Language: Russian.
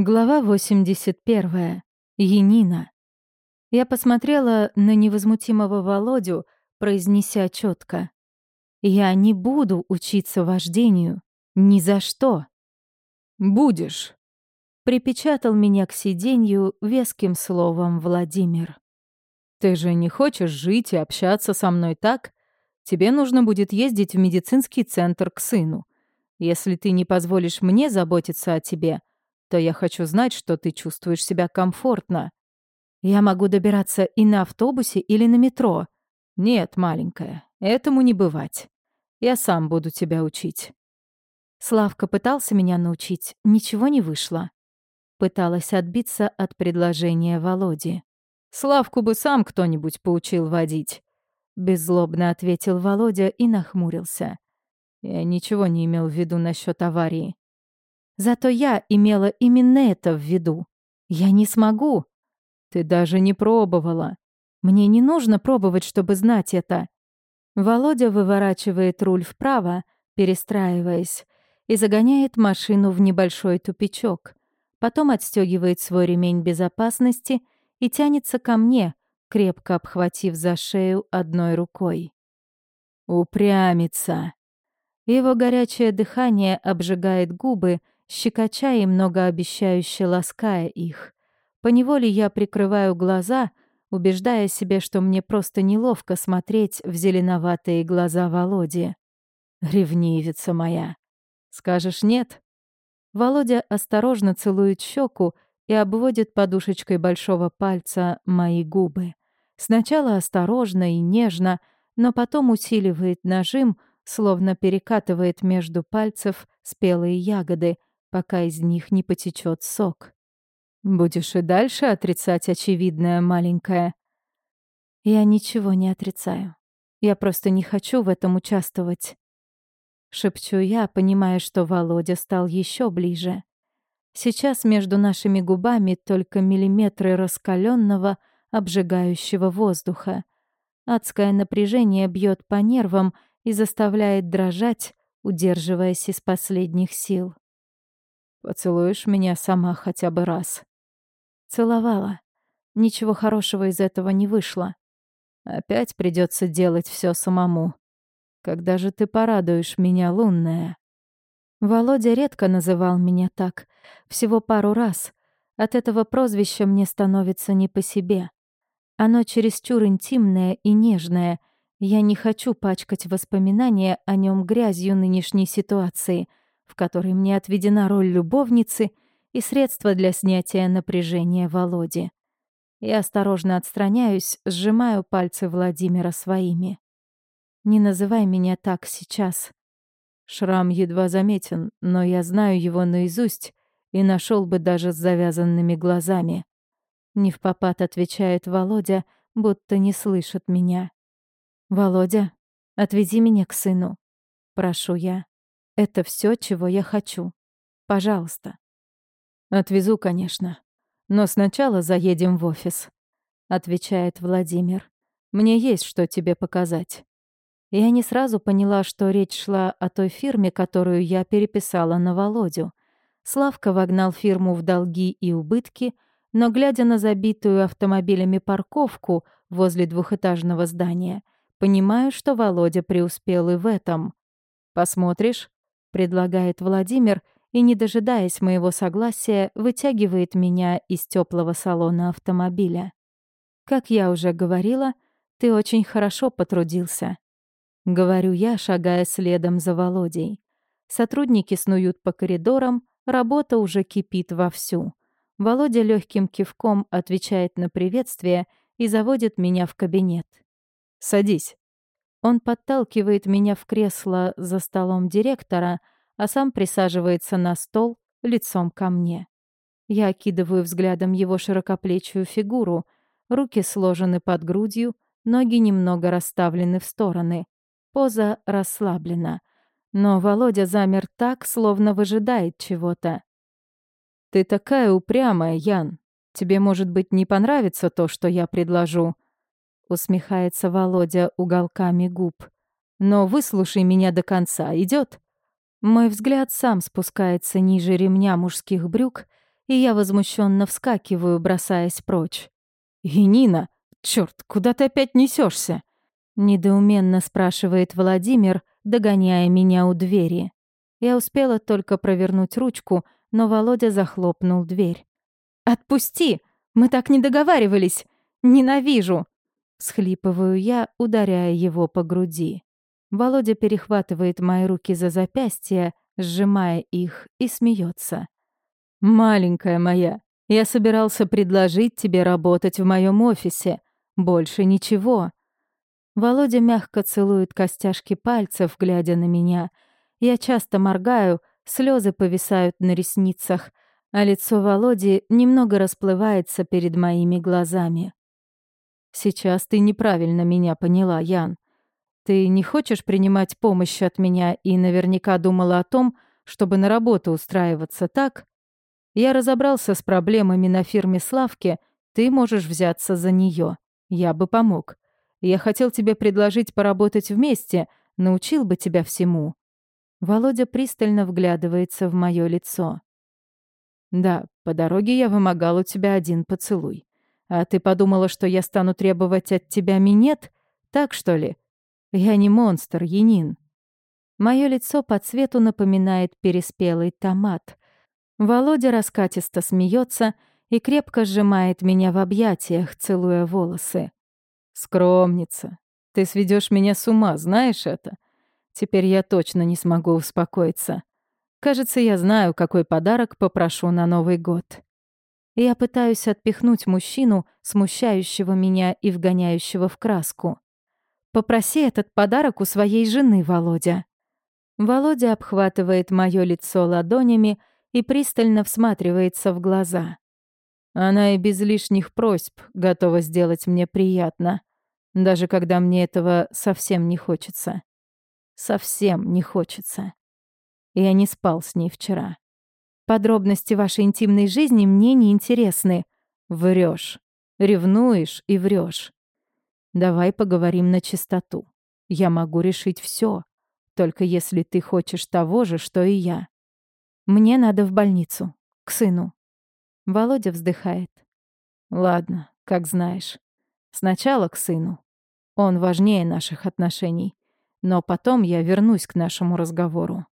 Глава 81. Янина. Я посмотрела на невозмутимого Володю, произнеся четко: «Я не буду учиться вождению. Ни за что». «Будешь», — припечатал меня к сиденью веским словом Владимир. «Ты же не хочешь жить и общаться со мной так? Тебе нужно будет ездить в медицинский центр к сыну. Если ты не позволишь мне заботиться о тебе, то я хочу знать, что ты чувствуешь себя комфортно. Я могу добираться и на автобусе, или на метро. Нет, маленькая, этому не бывать. Я сам буду тебя учить. Славка пытался меня научить, ничего не вышло. Пыталась отбиться от предложения Володи. Славку бы сам кто-нибудь поучил водить. Беззлобно ответил Володя и нахмурился. Я ничего не имел в виду насчет аварии. Зато я имела именно это в виду. Я не смогу. Ты даже не пробовала. Мне не нужно пробовать, чтобы знать это. Володя выворачивает руль вправо, перестраиваясь, и загоняет машину в небольшой тупичок. Потом отстегивает свой ремень безопасности и тянется ко мне, крепко обхватив за шею одной рукой. Упрямится. Его горячее дыхание обжигает губы, щекоча и многообещающе лаская их. Поневоле я прикрываю глаза, убеждая себя, что мне просто неловко смотреть в зеленоватые глаза Володи. Ревнивица моя. Скажешь нет? Володя осторожно целует щеку и обводит подушечкой большого пальца мои губы. Сначала осторожно и нежно, но потом усиливает нажим, словно перекатывает между пальцев спелые ягоды, пока из них не потечет сок. Будешь и дальше отрицать очевидное, маленькое? Я ничего не отрицаю. Я просто не хочу в этом участвовать. Шепчу я, понимая, что Володя стал еще ближе. Сейчас между нашими губами только миллиметры раскаленного, обжигающего воздуха. Адское напряжение бьет по нервам и заставляет дрожать, удерживаясь из последних сил. Поцелуешь меня сама хотя бы раз. Целовала. Ничего хорошего из этого не вышло. Опять придется делать все самому. Когда же ты порадуешь меня, лунная? Володя редко называл меня так. Всего пару раз. От этого прозвища мне становится не по себе. Оно чересчур интимное и нежное. Я не хочу пачкать воспоминания о нем грязью нынешней ситуации — в которой мне отведена роль любовницы и средство для снятия напряжения Володи. Я осторожно отстраняюсь, сжимаю пальцы Владимира своими. «Не называй меня так сейчас». Шрам едва заметен, но я знаю его наизусть и нашел бы даже с завязанными глазами. Не в попад отвечает Володя, будто не слышит меня. «Володя, отведи меня к сыну», — прошу я. Это все, чего я хочу. Пожалуйста. Отвезу, конечно. Но сначала заедем в офис, отвечает Владимир. Мне есть что тебе показать. Я не сразу поняла, что речь шла о той фирме, которую я переписала на Володю. Славка вогнал фирму в долги и убытки, но, глядя на забитую автомобилями парковку возле двухэтажного здания, понимаю, что Володя преуспел и в этом. «Посмотришь?» Предлагает Владимир и, не дожидаясь моего согласия, вытягивает меня из теплого салона автомобиля. Как я уже говорила, ты очень хорошо потрудился. Говорю я, шагая следом за Володей. Сотрудники снуют по коридорам, работа уже кипит вовсю. Володя легким кивком отвечает на приветствие и заводит меня в кабинет. «Садись». Он подталкивает меня в кресло за столом директора, а сам присаживается на стол лицом ко мне. Я окидываю взглядом его широкоплечую фигуру, руки сложены под грудью, ноги немного расставлены в стороны. Поза расслаблена. Но Володя замер так, словно выжидает чего-то. «Ты такая упрямая, Ян. Тебе, может быть, не понравится то, что я предложу?» усмехается Володя уголками губ. Но выслушай меня до конца, идет? Мой взгляд сам спускается ниже ремня мужских брюк, и я возмущенно вскакиваю, бросаясь прочь. «Енина, черт, куда ты опять несешься? Недоуменно спрашивает Владимир, догоняя меня у двери. Я успела только провернуть ручку, но Володя захлопнул дверь. «Отпусти! Мы так не договаривались! Ненавижу!» Схлипываю я, ударяя его по груди. Володя перехватывает мои руки за запястья, сжимая их, и смеется. «Маленькая моя, я собирался предложить тебе работать в моем офисе. Больше ничего. Володя мягко целует костяшки пальцев, глядя на меня. Я часто моргаю, слезы повисают на ресницах, а лицо Володи немного расплывается перед моими глазами. «Сейчас ты неправильно меня поняла, Ян. Ты не хочешь принимать помощь от меня и наверняка думала о том, чтобы на работу устраиваться, так? Я разобрался с проблемами на фирме Славки, ты можешь взяться за нее. Я бы помог. Я хотел тебе предложить поработать вместе, научил бы тебя всему». Володя пристально вглядывается в мое лицо. «Да, по дороге я вымогал у тебя один поцелуй. А ты подумала, что я стану требовать от тебя минет? Так что ли? Я не монстр, Янин». Мое лицо по цвету напоминает переспелый томат. Володя раскатисто смеется и крепко сжимает меня в объятиях, целуя волосы. Скромница. Ты сведешь меня с ума, знаешь это? Теперь я точно не смогу успокоиться. Кажется, я знаю, какой подарок попрошу на Новый год. Я пытаюсь отпихнуть мужчину, смущающего меня и вгоняющего в краску. Попроси этот подарок у своей жены, Володя. Володя обхватывает моё лицо ладонями и пристально всматривается в глаза. Она и без лишних просьб готова сделать мне приятно даже когда мне этого совсем не хочется. Совсем не хочется. Я не спал с ней вчера. Подробности вашей интимной жизни мне не интересны. Врешь, ревнуешь и врешь. Давай поговорим на чистоту. Я могу решить все, только если ты хочешь того же, что и я. Мне надо в больницу, к сыну. Володя вздыхает. Ладно, как знаешь. Сначала к сыну. Он важнее наших отношений. Но потом я вернусь к нашему разговору.